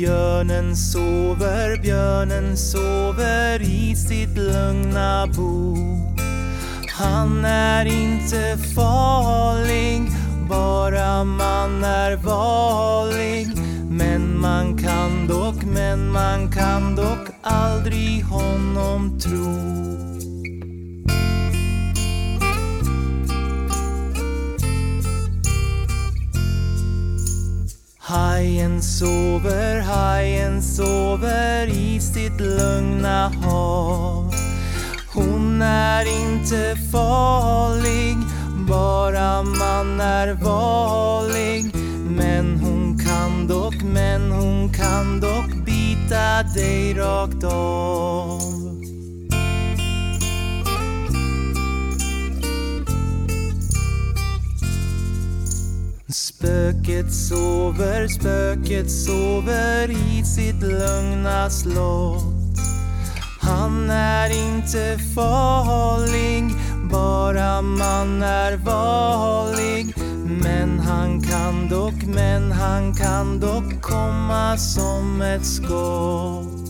Björnen sover, björnen sover i sitt lugna bo. Han är inte farlig, bara man är varlig. Men man kan dock, men man kan dock aldrig honom tro. Hajen sover, hajen sover i sitt lugna hav. Hon är inte farlig, bara man är varlig. Men hon kan dock, men hon kan dock bita dig rakt av. Spöket sover, spöket sover i sitt lugna slott. Han är inte farlig, bara man är varlig. Men han kan dock, men han kan dock komma som ett skott.